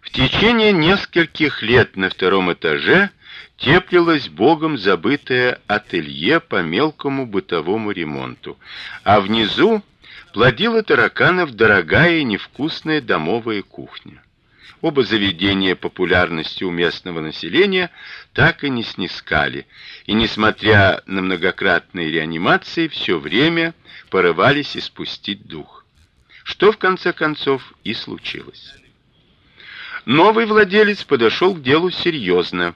В течение нескольких лет на втором этаже теплилось богом забытое ателье по мелкому бытовому ремонту, а внизу плодила тараканов дорогая и невкусная домовая кухня. Оба заведения популярностью у местного населения так и не снискали, и несмотря на многократные реанимации, все время порывались испустить дух. Что в конце концов и случилось. Новый владелец подошел к делу серьезно.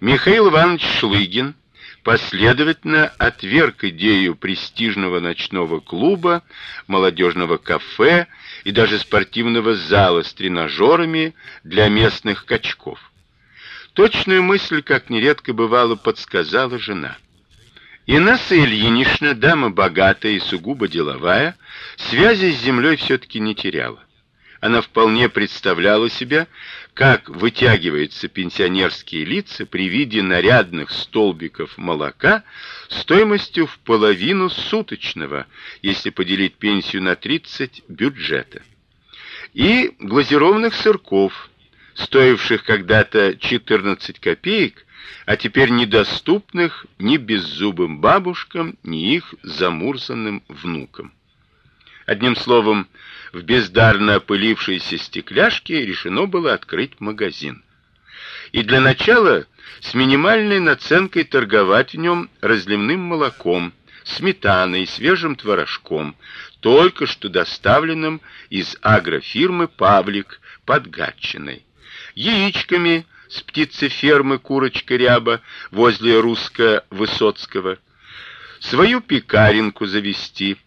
Михаил Иванович Шлыгин последовательно отверг идею престижного ночного клуба, молодежного кафе и даже спортивного зала с тренажерами для местных качков. Точную мысль, как нередко бывало, подсказала жена. Инесса Ильинична, дама богатая и сугубо деловая, связи с землей все таки не теряла. Она вполне представляла себе, как вытягиваются пенсионерские лица при виде нарядных столбиков молока стоимостью в половину суточного, если поделить пенсию на 30 бюджета. И глазированных сырков, стоивших когда-то 14 копеек, а теперь недоступных ни беззубым бабушкам, ни их замурзанным внукам. Одним словом, в бездарно опылившейся стекляшке решено было открыть магазин. И для начала с минимальной наценкой торговать в нем разливным молоком, сметаной, свежим творожком, только что доставленным из агрофирмы Павлик под Гатчиной, яичками с птицефермы Курочка Ряба возле Русско-Высоцкого, свою пекаренку завести –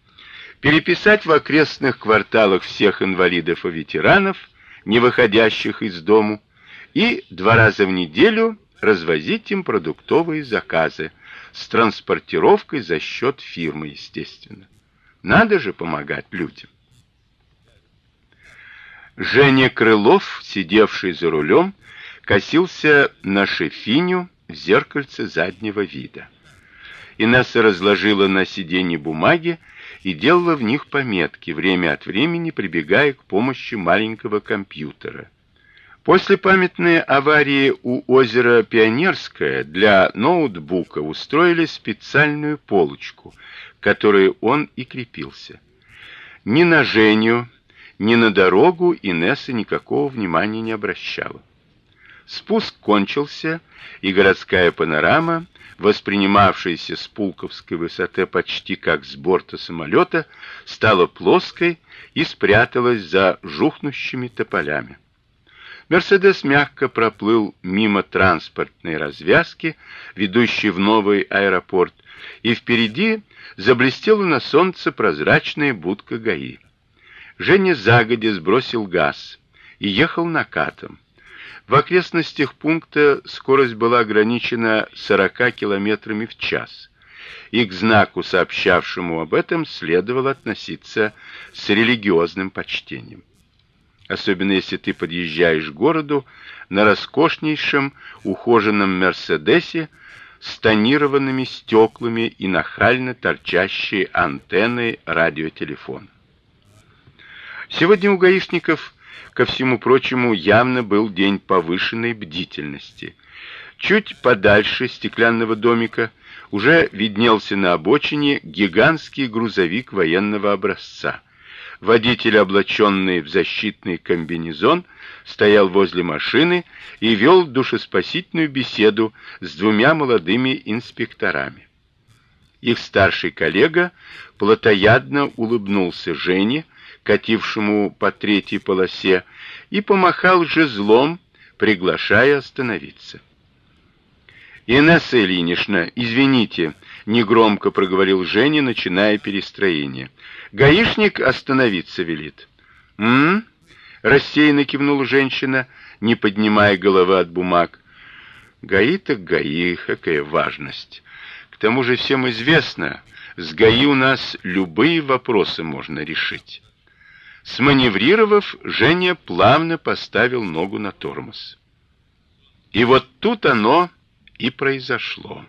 переписать в окрестных кварталах всех инвалидов и ветеранов, не выходящих из дому, и два раза в неделю развозить им продуктовые заказы с транспортировкой за счет фирмы, естественно. Надо же помогать людям. Женя Крылов, сидевший за рулем, косился на шефиню в зеркальце заднего вида. Инесса разложила на сиденье бумаги и делала в них пометки, время от времени прибегая к помощи маленького компьютера. После памятной аварии у озера Пионерское для ноутбука устроили специальную полочку, к которой он и крепился. Ни на Женю, ни на дорогу Инесса никакого внимания не обращала. Спуск кончился, и городская панорама воспринимавшаяся с пулковской высоты почти как с борта самолета, стала плоской и спряталась за жухнущими тополями. Мерседес мягко проплыл мимо транспортной развязки, ведущей в новый аэропорт, и впереди заблестела на солнце прозрачная будка ГАИ. Женя загодя сбросил газ и ехал накатом. В окрестностях пункта скорость была ограничена 40 километрами в час. И к знаку, сообщавшему об этом, следовало относиться с религиозным почтением. Особенно если ты подъезжаешь к городу на роскошнейшем ухоженном Мерседесе с тонированными стеклами и нахально торчащей антенной радиотелефона. Сегодня у гаишников ко всему прочему, явно был день повышенной бдительности. Чуть подальше стеклянного домика уже виднелся на обочине гигантский грузовик военного образца. Водитель, облаченный в защитный комбинезон, стоял возле машины и вел душеспасительную беседу с двумя молодыми инспекторами. Их старший коллега плотоядно улыбнулся Жене, катившему по третьей полосе, и помахал жезлом, приглашая остановиться. Инесса Ильинична, извините, негромко проговорил Женя, начиная перестроение. Гаишник остановиться велит. М? рассеянно кивнула женщина, не поднимая головы от бумаг. ГАИ так ГАИ, какая важность. К тому же всем известно, с ГАИ у нас любые вопросы можно решить. Сманеврировав, Женя плавно поставил ногу на тормоз. И вот тут оно и произошло.